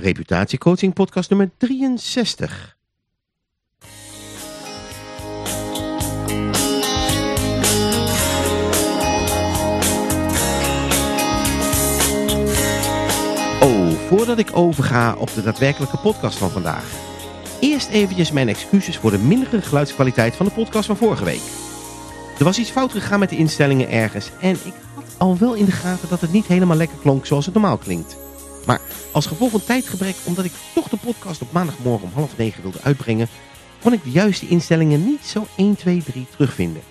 Reputatiecoaching podcast nummer 63. Oh, voordat ik overga op de daadwerkelijke podcast van vandaag. Eerst eventjes mijn excuses voor de mindere geluidskwaliteit van de podcast van vorige week. Er was iets fout gegaan met de instellingen ergens en ik had al wel in de gaten dat het niet helemaal lekker klonk zoals het normaal klinkt. Maar als gevolg van tijdgebrek, omdat ik toch de podcast op maandagmorgen om half negen wilde uitbrengen, kon ik de juiste instellingen niet zo 1, 2, 3 terugvinden.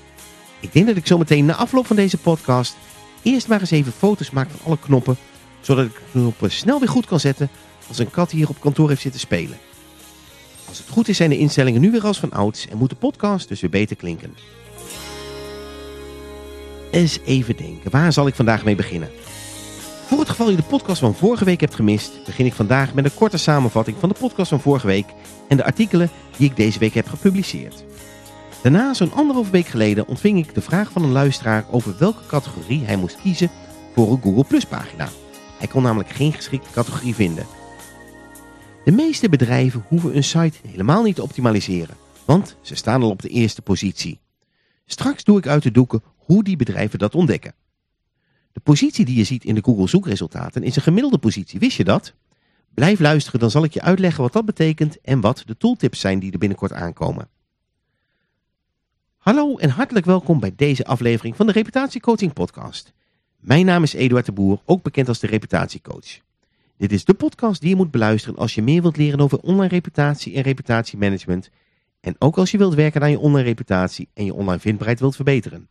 Ik denk dat ik zometeen na afloop van deze podcast eerst maar eens even foto's maak van alle knoppen, zodat ik de knoppen snel weer goed kan zetten als een kat hier op kantoor heeft zitten spelen. Als het goed is zijn de instellingen nu weer als van ouds en moet de podcast dus weer beter klinken. Eens even denken, waar zal ik vandaag mee beginnen? Geval je de podcast van vorige week hebt gemist, begin ik vandaag met een korte samenvatting van de podcast van vorige week en de artikelen die ik deze week heb gepubliceerd. Daarna, zo'n anderhalf week geleden, ontving ik de vraag van een luisteraar over welke categorie hij moest kiezen voor een Google Plus pagina. Hij kon namelijk geen geschikte categorie vinden. De meeste bedrijven hoeven een site helemaal niet te optimaliseren, want ze staan al op de eerste positie. Straks doe ik uit de doeken hoe die bedrijven dat ontdekken. De positie die je ziet in de Google zoekresultaten is een gemiddelde positie, wist je dat? Blijf luisteren, dan zal ik je uitleggen wat dat betekent en wat de tooltips zijn die er binnenkort aankomen. Hallo en hartelijk welkom bij deze aflevering van de Reputatiecoaching podcast. Mijn naam is Eduard de Boer, ook bekend als de Reputatiecoach. Dit is de podcast die je moet beluisteren als je meer wilt leren over online reputatie en reputatiemanagement en ook als je wilt werken aan je online reputatie en je online vindbaarheid wilt verbeteren.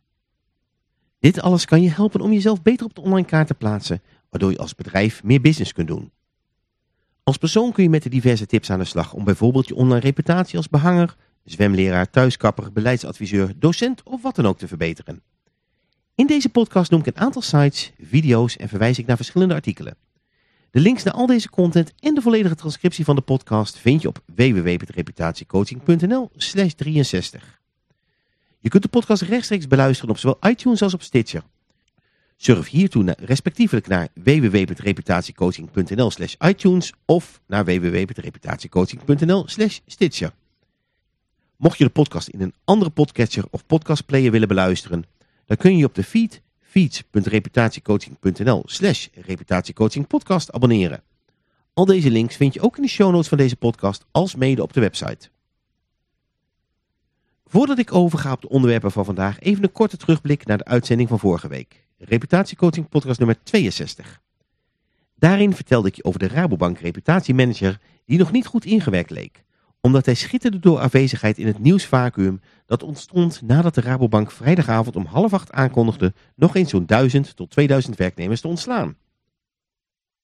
Dit alles kan je helpen om jezelf beter op de online kaart te plaatsen, waardoor je als bedrijf meer business kunt doen. Als persoon kun je met de diverse tips aan de slag om bijvoorbeeld je online reputatie als behanger, zwemleraar, thuiskapper, beleidsadviseur, docent of wat dan ook te verbeteren. In deze podcast noem ik een aantal sites, video's en verwijs ik naar verschillende artikelen. De links naar al deze content en de volledige transcriptie van de podcast vind je op www.reputatiecoaching.nl 63. Je kunt de podcast rechtstreeks beluisteren op zowel iTunes als op Stitcher. Surf hiertoe naar, respectievelijk naar www.reputatiecoaching.nl slash iTunes of naar www.reputatiecoaching.nl slash Stitcher. Mocht je de podcast in een andere podcatcher of podcastplayer willen beluisteren, dan kun je op de feed feeds.reputatiecoaching.nl slash reputatiecoachingpodcast abonneren. Al deze links vind je ook in de show notes van deze podcast als mede op de website. Voordat ik overga op de onderwerpen van vandaag, even een korte terugblik naar de uitzending van vorige week. Reputatiecoaching podcast nummer 62. Daarin vertelde ik je over de Rabobank reputatiemanager die nog niet goed ingewerkt leek. Omdat hij schitterde door afwezigheid in het nieuwsvacuum dat ontstond nadat de Rabobank vrijdagavond om half acht aankondigde nog eens zo'n 1000 tot 2000 werknemers te ontslaan.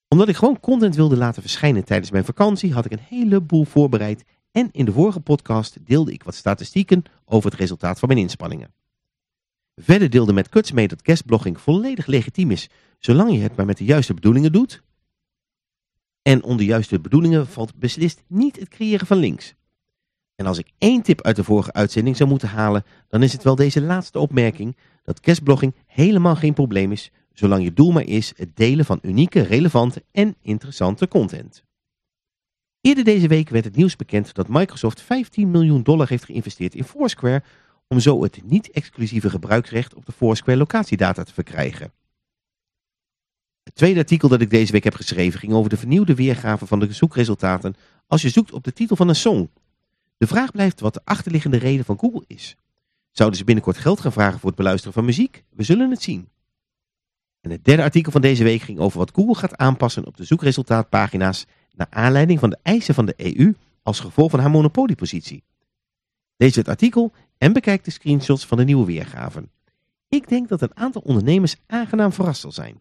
Omdat ik gewoon content wilde laten verschijnen tijdens mijn vakantie had ik een heleboel voorbereid en in de vorige podcast deelde ik wat statistieken over het resultaat van mijn inspanningen. Verder deelde met Kuts mee dat guestblogging volledig legitiem is, zolang je het maar met de juiste bedoelingen doet. En onder juiste bedoelingen valt beslist niet het creëren van links. En als ik één tip uit de vorige uitzending zou moeten halen, dan is het wel deze laatste opmerking, dat guestblogging helemaal geen probleem is, zolang je doel maar is het delen van unieke, relevante en interessante content. Eerder deze week werd het nieuws bekend dat Microsoft 15 miljoen dollar heeft geïnvesteerd in Foursquare om zo het niet-exclusieve gebruiksrecht op de Foursquare locatiedata te verkrijgen. Het tweede artikel dat ik deze week heb geschreven ging over de vernieuwde weergave van de zoekresultaten als je zoekt op de titel van een song. De vraag blijft wat de achterliggende reden van Google is. Zouden ze binnenkort geld gaan vragen voor het beluisteren van muziek? We zullen het zien. En het derde artikel van deze week ging over wat Google gaat aanpassen op de zoekresultaatpagina's naar aanleiding van de eisen van de EU als gevolg van haar monopoliepositie. Lees het artikel en bekijk de screenshots van de nieuwe weergaven. Ik denk dat een aantal ondernemers aangenaam verrast zal zijn.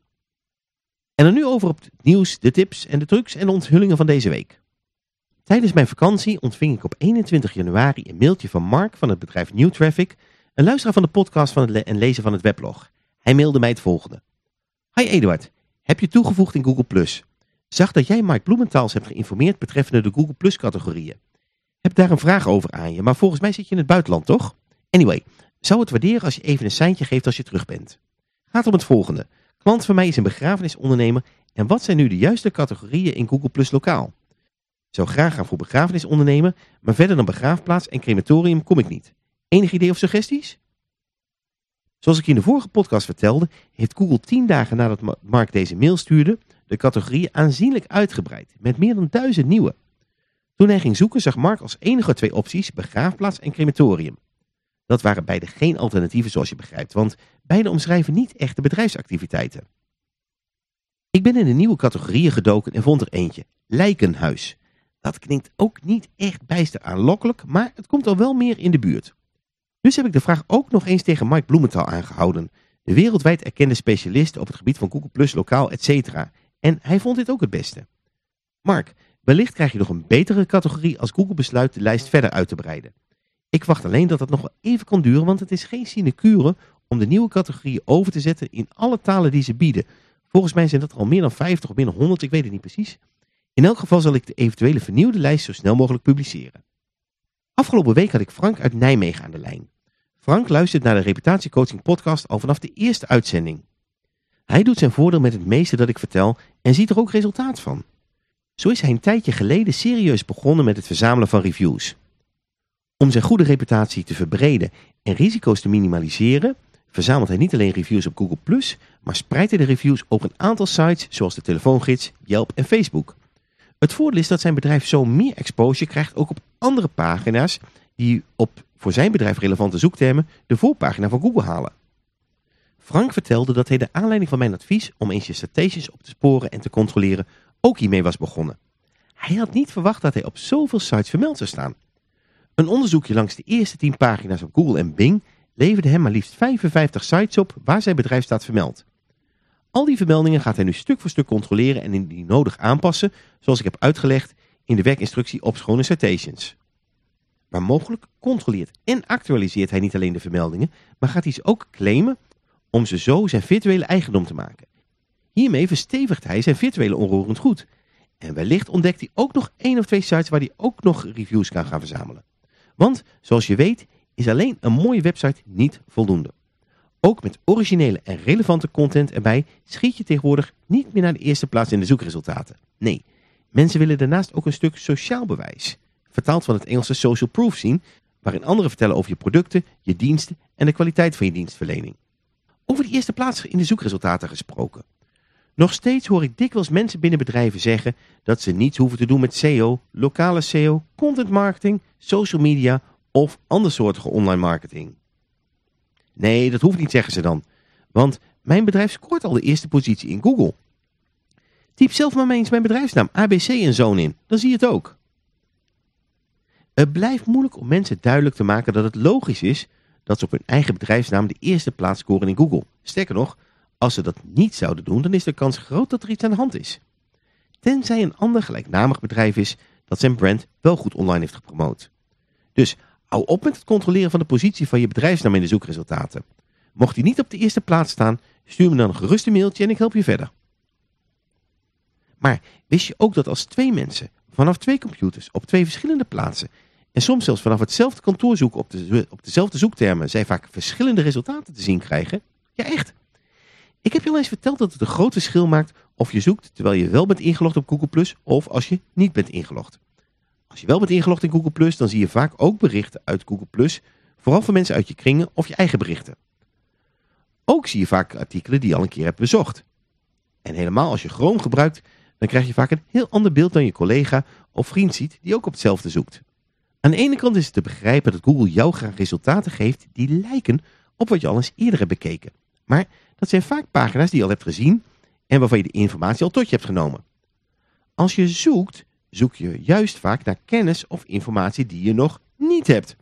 En dan nu over op het nieuws, de tips en de trucs en de onthullingen van deze week. Tijdens mijn vakantie ontving ik op 21 januari een mailtje van Mark van het bedrijf New Traffic, een luisteraar van de podcast van het en lezer van het weblog. Hij mailde mij het volgende. Hi Eduard, heb je toegevoegd in Google+. Zag dat jij Mike Bloementaals hebt geïnformeerd betreffende de Google Plus categorieën. Heb daar een vraag over aan je, maar volgens mij zit je in het buitenland, toch? Anyway, zou het waarderen als je even een seintje geeft als je terug bent. Gaat om het volgende. Klant van mij is een begrafenisondernemer en wat zijn nu de juiste categorieën in Google Plus lokaal? Zou graag gaan voor begrafenis ondernemen, maar verder dan begraafplaats en crematorium kom ik niet. Enig idee of suggesties? Zoals ik in de vorige podcast vertelde, heeft Google tien dagen nadat Mark deze mail stuurde, de categorieën aanzienlijk uitgebreid, met meer dan duizend nieuwe. Toen hij ging zoeken zag Mark als enige twee opties begraafplaats en crematorium. Dat waren beide geen alternatieven zoals je begrijpt, want beide omschrijven niet echte bedrijfsactiviteiten. Ik ben in de nieuwe categorieën gedoken en vond er eentje, lijkenhuis. Dat klinkt ook niet echt bijster aanlokkelijk, maar het komt al wel meer in de buurt. Dus heb ik de vraag ook nog eens tegen Mike Bloementhal aangehouden, de wereldwijd erkende specialist op het gebied van Google Plus, lokaal, etc. En hij vond dit ook het beste. Mark, wellicht krijg je nog een betere categorie als Google besluit de lijst verder uit te breiden. Ik wacht alleen dat het nog wel even kan duren, want het is geen sinecure om de nieuwe categorieën over te zetten in alle talen die ze bieden. Volgens mij zijn dat al meer dan 50 of meer dan 100, ik weet het niet precies. In elk geval zal ik de eventuele vernieuwde lijst zo snel mogelijk publiceren. Afgelopen week had ik Frank uit Nijmegen aan de lijn. Frank luistert naar de reputatiecoaching podcast al vanaf de eerste uitzending. Hij doet zijn voordeel met het meeste dat ik vertel en ziet er ook resultaat van. Zo is hij een tijdje geleden serieus begonnen met het verzamelen van reviews. Om zijn goede reputatie te verbreden en risico's te minimaliseren, verzamelt hij niet alleen reviews op Google+, maar spreidt hij de reviews op een aantal sites zoals de telefoongids, Yelp en Facebook. Het voordeel is dat zijn bedrijf zo meer exposure krijgt ook op andere pagina's die op voor zijn bedrijf relevante zoektermen de voorpagina van Google halen. Frank vertelde dat hij de aanleiding van mijn advies om eens je citations op te sporen en te controleren ook hiermee was begonnen. Hij had niet verwacht dat hij op zoveel sites vermeld zou staan. Een onderzoekje langs de eerste 10 pagina's op Google en Bing leverde hem maar liefst 55 sites op waar zijn bedrijf staat vermeld. Al die vermeldingen gaat hij nu stuk voor stuk controleren en indien nodig aanpassen, zoals ik heb uitgelegd in de werkinstructie op schone citations. Maar mogelijk controleert en actualiseert hij niet alleen de vermeldingen, maar gaat hij ze ook claimen om ze zo zijn virtuele eigendom te maken. Hiermee verstevigt hij zijn virtuele onroerend goed. En wellicht ontdekt hij ook nog één of twee sites waar hij ook nog reviews kan gaan verzamelen. Want, zoals je weet, is alleen een mooie website niet voldoende. Ook met originele en relevante content erbij schiet je tegenwoordig niet meer naar de eerste plaats in de zoekresultaten. Nee, mensen willen daarnaast ook een stuk sociaal bewijs. Vertaald van het Engelse social proof zien, waarin anderen vertellen over je producten, je diensten en de kwaliteit van je dienstverlening. Over de eerste plaats in de zoekresultaten gesproken. Nog steeds hoor ik dikwijls mensen binnen bedrijven zeggen dat ze niets hoeven te doen met SEO, lokale SEO, content marketing, social media of andersoortige online marketing. Nee, dat hoeft niet, zeggen ze dan. Want mijn bedrijf scoort al de eerste positie in Google. Typ zelf maar eens mijn bedrijfsnaam ABC en Zoon in, dan zie je het ook. Het blijft moeilijk om mensen duidelijk te maken dat het logisch is dat ze op hun eigen bedrijfsnaam de eerste plaats scoren in Google. Sterker nog, als ze dat niet zouden doen, dan is de kans groot dat er iets aan de hand is. Tenzij een ander gelijknamig bedrijf is dat zijn brand wel goed online heeft gepromoot. Dus hou op met het controleren van de positie van je bedrijfsnaam in de zoekresultaten. Mocht die niet op de eerste plaats staan, stuur me dan een geruste mailtje en ik help je verder. Maar wist je ook dat als twee mensen vanaf twee computers op twee verschillende plaatsen en soms zelfs vanaf hetzelfde kantoor zoeken op, de, op dezelfde zoektermen zij vaak verschillende resultaten te zien krijgen? Ja echt. Ik heb je al eens verteld dat het een groot verschil maakt of je zoekt terwijl je wel bent ingelogd op Google Plus of als je niet bent ingelogd. Als je wel bent ingelogd in Google Plus, dan zie je vaak ook berichten uit Google Plus, vooral voor mensen uit je kringen of je eigen berichten. Ook zie je vaak artikelen die je al een keer hebt bezocht. En helemaal als je Chrome gebruikt, dan krijg je vaak een heel ander beeld dan je collega of vriend ziet die ook op hetzelfde zoekt. Aan de ene kant is het te begrijpen dat Google jou graag resultaten geeft die lijken op wat je al eens eerder hebt bekeken. Maar dat zijn vaak pagina's die je al hebt gezien en waarvan je de informatie al tot je hebt genomen. Als je zoekt, zoek je juist vaak naar kennis of informatie die je nog niet hebt.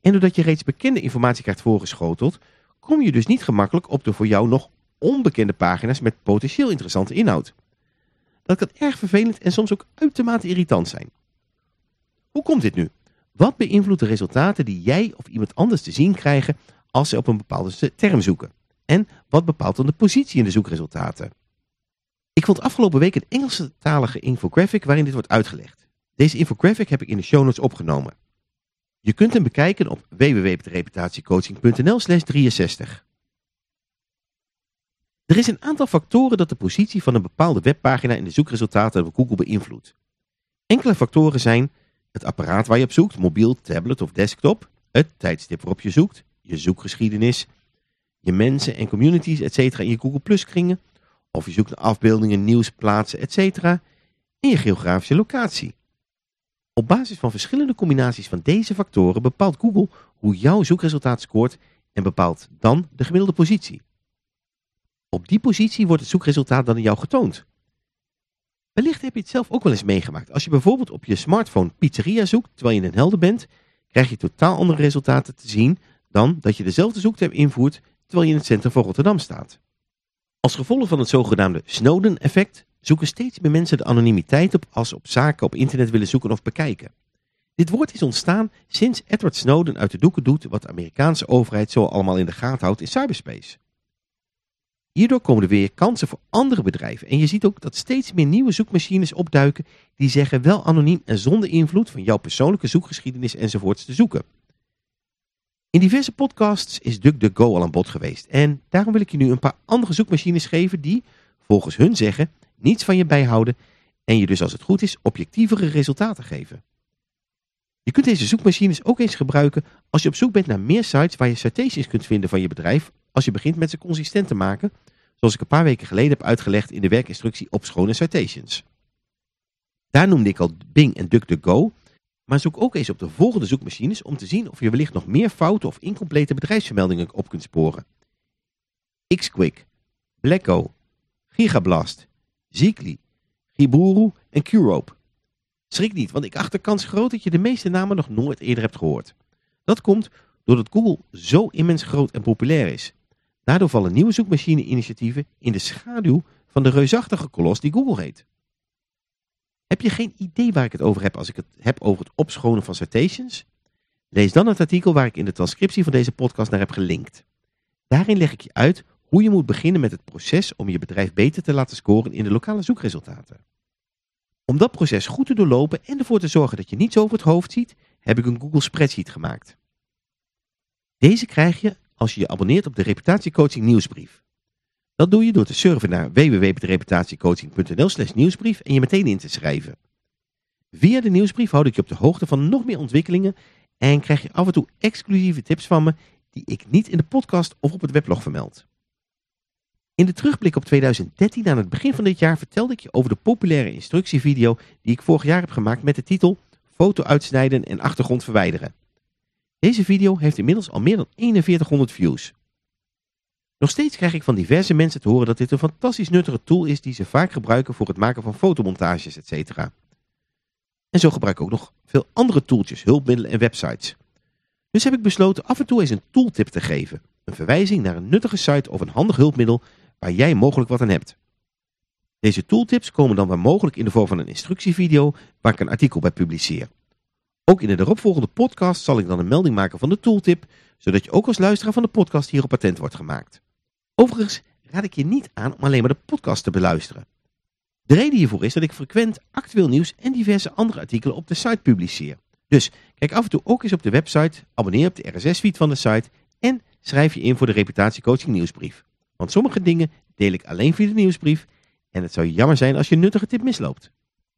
En doordat je reeds bekende informatie krijgt voorgeschoteld, kom je dus niet gemakkelijk op de voor jou nog onbekende pagina's met potentieel interessante inhoud. Dat kan erg vervelend en soms ook uitermate irritant zijn. Hoe komt dit nu? Wat beïnvloedt de resultaten die jij of iemand anders te zien krijgen als ze op een bepaalde term zoeken? En wat bepaalt dan de positie in de zoekresultaten? Ik vond afgelopen week een Engelse-talige infographic waarin dit wordt uitgelegd. Deze infographic heb ik in de show notes opgenomen. Je kunt hem bekijken op www.reputatiecoaching.nl 63. Er is een aantal factoren dat de positie van een bepaalde webpagina in de zoekresultaten van Google beïnvloedt. Enkele factoren zijn het apparaat waar je op zoekt, mobiel, tablet of desktop, het tijdstip waarop je zoekt, je zoekgeschiedenis, je mensen en communities, etc. in je Google Plus kringen, of je zoekt naar afbeeldingen, nieuws, plaatsen, etc. en je geografische locatie. Op basis van verschillende combinaties van deze factoren bepaalt Google hoe jouw zoekresultaat scoort en bepaalt dan de gemiddelde positie. Op die positie wordt het zoekresultaat dan in jou getoond. Wellicht heb je het zelf ook wel eens meegemaakt. Als je bijvoorbeeld op je smartphone pizzeria zoekt terwijl je in een helder bent, krijg je totaal andere resultaten te zien dan dat je dezelfde zoekterm invoert terwijl je in het centrum van Rotterdam staat. Als gevolg van het zogenaamde Snowden-effect zoeken steeds meer mensen de anonimiteit op als ze op zaken op internet willen zoeken of bekijken. Dit woord is ontstaan sinds Edward Snowden uit de doeken doet wat de Amerikaanse overheid zo allemaal in de gaten houdt in cyberspace. Hierdoor komen er weer kansen voor andere bedrijven en je ziet ook dat steeds meer nieuwe zoekmachines opduiken die zeggen wel anoniem en zonder invloed van jouw persoonlijke zoekgeschiedenis enzovoorts te zoeken. In diverse podcasts is DuckDuckGo al aan bod geweest en daarom wil ik je nu een paar andere zoekmachines geven die, volgens hun zeggen, niets van je bijhouden en je dus als het goed is objectievere resultaten geven. Je kunt deze zoekmachines ook eens gebruiken als je op zoek bent naar meer sites waar je citations kunt vinden van je bedrijf als je begint met ze consistent te maken, zoals ik een paar weken geleden heb uitgelegd in de werkinstructie op schone citations. Daar noemde ik al Bing en DuckDuckGo, maar zoek ook eens op de volgende zoekmachines om te zien of je wellicht nog meer fouten of incomplete bedrijfsvermeldingen op kunt sporen. Xquick, Blacko, Gigablast, Zeekly, Giburu en Curope. Schrik niet, want ik acht de kans groot dat je de meeste namen nog nooit eerder hebt gehoord. Dat komt doordat Google zo immens groot en populair is. Daardoor vallen nieuwe zoekmachine-initiatieven in de schaduw van de reusachtige kolos die Google heet. Heb je geen idee waar ik het over heb als ik het heb over het opschonen van citations? Lees dan het artikel waar ik in de transcriptie van deze podcast naar heb gelinkt. Daarin leg ik je uit hoe je moet beginnen met het proces om je bedrijf beter te laten scoren in de lokale zoekresultaten. Om dat proces goed te doorlopen en ervoor te zorgen dat je niets over het hoofd ziet, heb ik een Google Spreadsheet gemaakt. Deze krijg je als je je abonneert op de Reputatiecoaching nieuwsbrief. Dat doe je door te surfen naar www.reputatiecoaching.nl slash nieuwsbrief en je meteen in te schrijven. Via de nieuwsbrief houd ik je op de hoogte van nog meer ontwikkelingen en krijg je af en toe exclusieve tips van me die ik niet in de podcast of op het weblog vermeld. In de terugblik op 2013 aan het begin van dit jaar vertelde ik je over de populaire instructievideo die ik vorig jaar heb gemaakt met de titel Foto uitsnijden en achtergrond verwijderen. Deze video heeft inmiddels al meer dan 4100 views. Nog steeds krijg ik van diverse mensen te horen dat dit een fantastisch nuttige tool is die ze vaak gebruiken voor het maken van fotomontages, etc. En zo gebruik ik ook nog veel andere tooltjes, hulpmiddelen en websites. Dus heb ik besloten af en toe eens een tooltip te geven. Een verwijzing naar een nuttige site of een handig hulpmiddel waar jij mogelijk wat aan hebt. Deze tooltips komen dan waar mogelijk in de vorm van een instructievideo waar ik een artikel bij publiceer. Ook in de eropvolgende podcast zal ik dan een melding maken van de tooltip, zodat je ook als luisteraar van de podcast hierop patent wordt gemaakt. Overigens raad ik je niet aan om alleen maar de podcast te beluisteren. De reden hiervoor is dat ik frequent actueel nieuws en diverse andere artikelen op de site publiceer. Dus kijk af en toe ook eens op de website, abonneer op de RSS-feed van de site en schrijf je in voor de reputatiecoaching nieuwsbrief. Want sommige dingen deel ik alleen via de nieuwsbrief en het zou jammer zijn als je nuttige tip misloopt.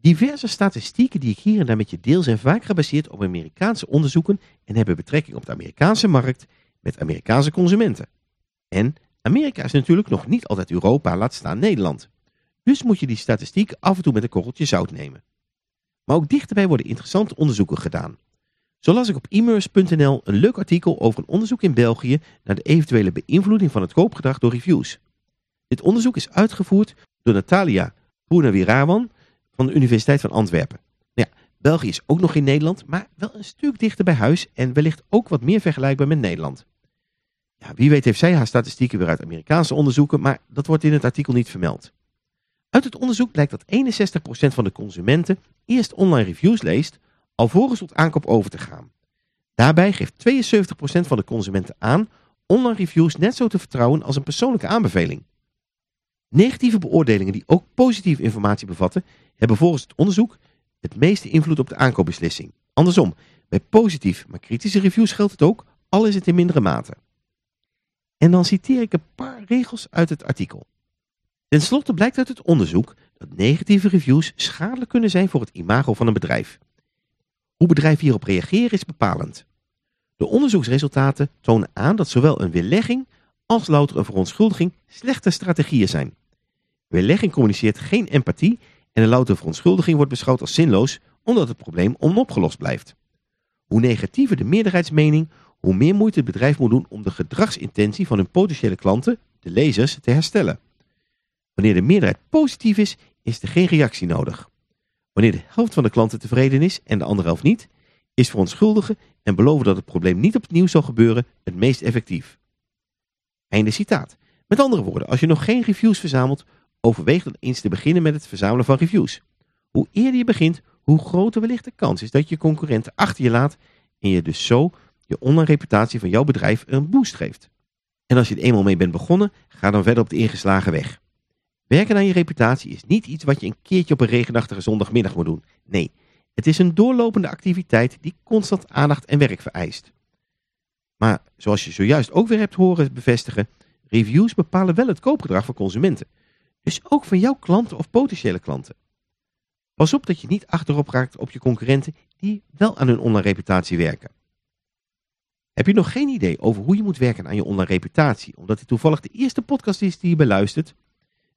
Diverse statistieken die ik hier en daar met je deel zijn vaak gebaseerd op Amerikaanse onderzoeken en hebben betrekking op de Amerikaanse markt met Amerikaanse consumenten. En Amerika is natuurlijk nog niet altijd Europa, laat staan Nederland. Dus moet je die statistieken af en toe met een korreltje zout nemen. Maar ook dichterbij worden interessante onderzoeken gedaan. Zo las ik op immers.nl een leuk artikel over een onderzoek in België naar de eventuele beïnvloeding van het koopgedrag door reviews. Dit onderzoek is uitgevoerd door Natalia Poenawirawan van de Universiteit van Antwerpen. Nou ja, België is ook nog in Nederland, maar wel een stuk dichter bij huis en wellicht ook wat meer vergelijkbaar met Nederland. Ja, wie weet heeft zij haar statistieken weer uit Amerikaanse onderzoeken, maar dat wordt in het artikel niet vermeld. Uit het onderzoek blijkt dat 61% van de consumenten eerst online reviews leest, alvorens tot aankoop over te gaan. Daarbij geeft 72% van de consumenten aan online reviews net zo te vertrouwen als een persoonlijke aanbeveling. Negatieve beoordelingen die ook positieve informatie bevatten, hebben volgens het onderzoek het meeste invloed op de aankoopbeslissing. Andersom, bij positief maar kritische reviews geldt het ook, al is het in mindere mate. En dan citeer ik een paar regels uit het artikel. Ten slotte blijkt uit het onderzoek dat negatieve reviews schadelijk kunnen zijn voor het imago van een bedrijf. Hoe bedrijven hierop reageren is bepalend. De onderzoeksresultaten tonen aan dat zowel een weerlegging als louter een verontschuldiging slechte strategieën zijn. Weerlegging communiceert geen empathie en een louter verontschuldiging wordt beschouwd als zinloos omdat het probleem onopgelost blijft. Hoe negatiever de meerderheidsmening, hoe meer moeite het bedrijf moet doen om de gedragsintentie van hun potentiële klanten, de lezers, te herstellen. Wanneer de meerderheid positief is, is er geen reactie nodig. Wanneer de helft van de klanten tevreden is en de andere helft niet, is verontschuldigen en beloven dat het probleem niet opnieuw zal gebeuren het meest effectief. Einde citaat. Met andere woorden, als je nog geen reviews verzamelt, overweeg dan eens te beginnen met het verzamelen van reviews. Hoe eerder je begint, hoe groter wellicht de kans is dat je concurrenten achter je laat en je dus zo je online reputatie van jouw bedrijf een boost geeft. En als je er eenmaal mee bent begonnen, ga dan verder op de ingeslagen weg. Werken aan je reputatie is niet iets wat je een keertje op een regenachtige zondagmiddag moet doen. Nee, het is een doorlopende activiteit die constant aandacht en werk vereist. Maar zoals je zojuist ook weer hebt horen bevestigen, reviews bepalen wel het koopgedrag van consumenten. Dus ook van jouw klanten of potentiële klanten. Pas op dat je niet achterop raakt op je concurrenten die wel aan hun online reputatie werken. Heb je nog geen idee over hoe je moet werken aan je online reputatie, omdat dit toevallig de eerste podcast is die je beluistert?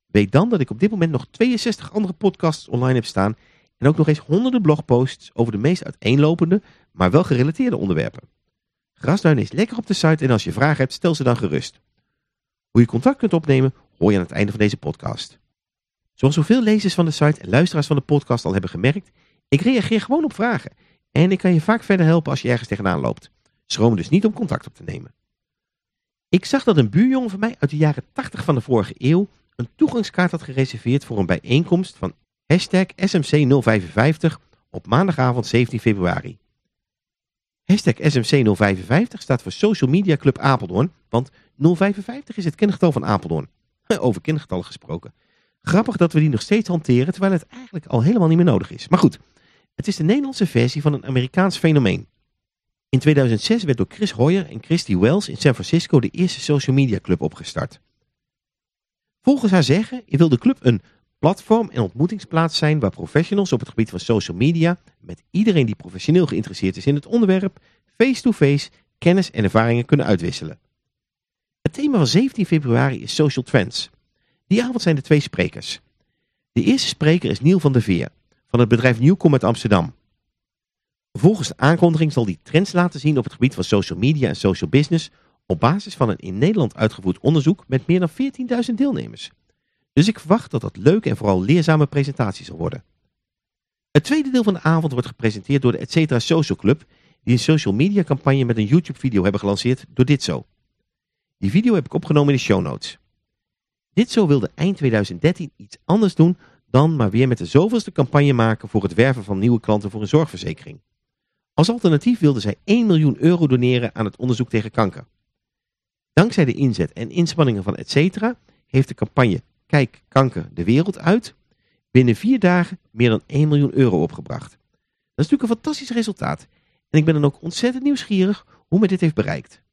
Weet dan dat ik op dit moment nog 62 andere podcasts online heb staan en ook nog eens honderden blogposts over de meest uiteenlopende, maar wel gerelateerde onderwerpen. Grasduin is lekker op de site en als je vragen hebt, stel ze dan gerust. Hoe je contact kunt opnemen, hoor je aan het einde van deze podcast. Zoals zoveel lezers van de site en luisteraars van de podcast al hebben gemerkt, ik reageer gewoon op vragen. En ik kan je vaak verder helpen als je ergens tegenaan loopt. Schroom dus niet om contact op te nemen. Ik zag dat een buurjongen van mij uit de jaren 80 van de vorige eeuw een toegangskaart had gereserveerd voor een bijeenkomst van hashtag SMC055 op maandagavond 17 februari. Hashtag SMC055 staat voor Social Media Club Apeldoorn, want 055 is het kengetal van Apeldoorn. Over kengetallen gesproken. Grappig dat we die nog steeds hanteren, terwijl het eigenlijk al helemaal niet meer nodig is. Maar goed, het is de Nederlandse versie van een Amerikaans fenomeen. In 2006 werd door Chris Hoyer en Christy Wells in San Francisco de eerste social media club opgestart. Volgens haar zeggen wil de club een platform en ontmoetingsplaats zijn waar professionals op het gebied van social media met iedereen die professioneel geïnteresseerd is in het onderwerp face-to-face kennis en ervaringen kunnen uitwisselen. Het thema van 17 februari is Social Trends. Die avond zijn er twee sprekers. De eerste spreker is Niel van der Veer van het bedrijf Nieuwkom uit Amsterdam. Volgens de aankondiging zal die trends laten zien op het gebied van social media en social business op basis van een in Nederland uitgevoerd onderzoek met meer dan 14.000 deelnemers. Dus ik verwacht dat dat leuke en vooral leerzame presentatie zal worden. Het tweede deel van de avond wordt gepresenteerd door de Etcetera Social Club, die een social media campagne met een YouTube video hebben gelanceerd door dit zo. Die video heb ik opgenomen in de show notes. Dit zo wilde eind 2013 iets anders doen dan maar weer met de zoveelste campagne maken voor het werven van nieuwe klanten voor een zorgverzekering. Als alternatief wilden zij 1 miljoen euro doneren aan het onderzoek tegen kanker. Dankzij de inzet en inspanningen van Etcetera heeft de campagne Kijk kanker de wereld uit binnen vier dagen meer dan 1 miljoen euro opgebracht. Dat is natuurlijk een fantastisch resultaat en ik ben dan ook ontzettend nieuwsgierig hoe men dit heeft bereikt.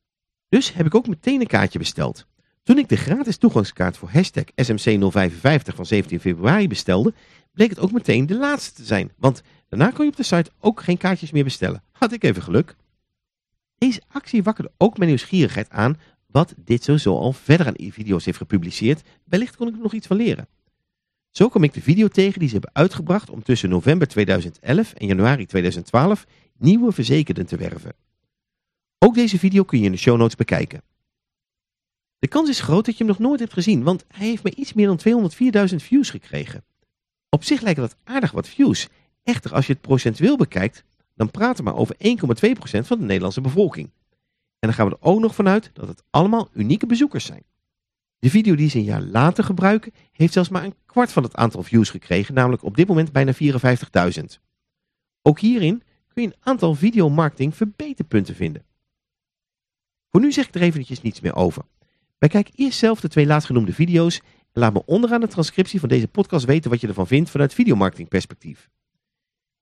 Dus heb ik ook meteen een kaartje besteld. Toen ik de gratis toegangskaart voor hashtag SMC055 van 17 februari bestelde, bleek het ook meteen de laatste te zijn. Want daarna kon je op de site ook geen kaartjes meer bestellen. Had ik even geluk. Deze actie wakkerde ook mijn nieuwsgierigheid aan wat dit zo al verder aan video's heeft gepubliceerd. Wellicht kon ik er nog iets van leren. Zo kwam ik de video tegen die ze hebben uitgebracht om tussen november 2011 en januari 2012 nieuwe verzekerden te werven. Ook deze video kun je in de show notes bekijken. De kans is groot dat je hem nog nooit hebt gezien, want hij heeft maar iets meer dan 204.000 views gekregen. Op zich lijkt dat aardig wat views. Echter, als je het procentueel bekijkt, dan praten we maar over 1,2% van de Nederlandse bevolking. En dan gaan we er ook nog vanuit dat het allemaal unieke bezoekers zijn. De video die ze een jaar later gebruiken, heeft zelfs maar een kwart van het aantal views gekregen, namelijk op dit moment bijna 54.000. Ook hierin kun je een aantal videomarketing verbeterpunten vinden. Voor nu zeg ik er eventjes niets meer over. Bekijk eerst zelf de twee laatstgenoemde video's en laat me onderaan de transcriptie van deze podcast weten wat je ervan vindt vanuit videomarketing perspectief.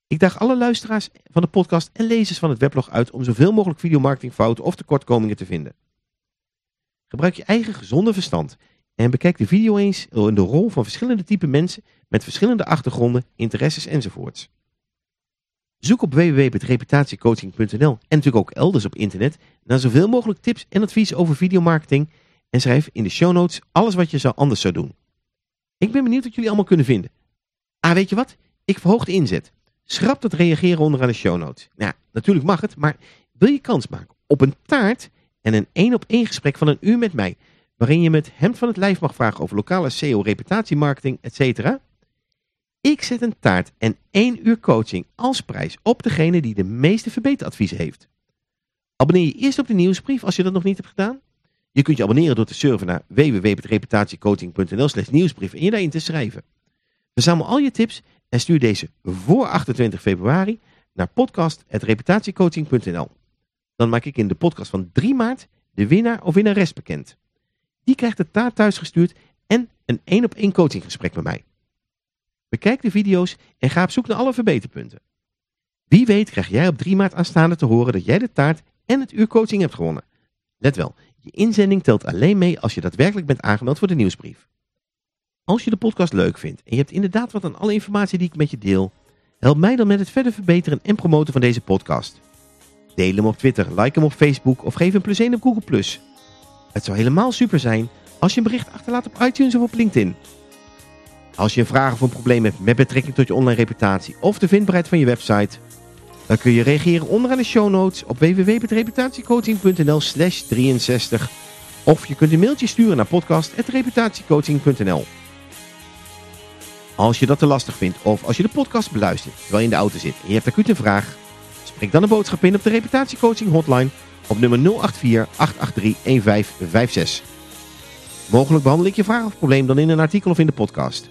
Ik daag alle luisteraars van de podcast en lezers van het weblog uit om zoveel mogelijk videomarketingfouten of tekortkomingen te vinden. Gebruik je eigen gezonde verstand en bekijk de video eens in de rol van verschillende type mensen met verschillende achtergronden, interesses enzovoorts. Zoek op www.reputatiecoaching.nl en natuurlijk ook elders op internet naar zoveel mogelijk tips en advies over videomarketing en schrijf in de show notes alles wat je zou anders zou doen. Ik ben benieuwd wat jullie allemaal kunnen vinden. Ah, weet je wat? Ik verhoog de inzet. Schrap dat reageren onderaan de show notes. Nou, natuurlijk mag het, maar wil je kans maken op een taart en een één op één gesprek van een uur met mij, waarin je met hem van het lijf mag vragen over lokale SEO, reputatiemarketing, etc. Ik zet een taart en één uur coaching als prijs op degene die de meeste verbeteradviezen heeft. Abonneer je eerst op de nieuwsbrief als je dat nog niet hebt gedaan. Je kunt je abonneren door te surfen naar www.reputatiecoaching.nl slash nieuwsbrief en je daarin te schrijven. Verzamel al je tips en stuur deze voor 28 februari naar podcast.reputatiecoaching.nl. Dan maak ik in de podcast van 3 maart de winnaar of winnares bekend. Die krijgt de taart thuisgestuurd en een 1 op 1 coachinggesprek met mij. Bekijk de video's en ga op zoek naar alle verbeterpunten. Wie weet krijg jij op 3 maart aanstaande te horen dat jij de taart en het uur coaching hebt gewonnen. Let wel, je inzending telt alleen mee als je daadwerkelijk bent aangemeld voor de nieuwsbrief. Als je de podcast leuk vindt en je hebt inderdaad wat aan alle informatie die ik met je deel, help mij dan met het verder verbeteren en promoten van deze podcast. Deel hem op Twitter, like hem op Facebook of geef hem plus 1 op Google+. Het zou helemaal super zijn als je een bericht achterlaat op iTunes of op LinkedIn. Als je een vraag of een probleem hebt met betrekking tot je online reputatie of de vindbaarheid van je website, dan kun je reageren onderaan de show notes op www.reputatiecoaching.nl slash 63 of je kunt een mailtje sturen naar podcast.reputatiecoaching.nl Als je dat te lastig vindt of als je de podcast beluistert terwijl je in de auto zit en je hebt acuut een vraag, spreek dan een boodschap in op de reputatiecoaching hotline op nummer 084 883 1556. Mogelijk behandel ik je vraag of probleem dan in een artikel of in de podcast.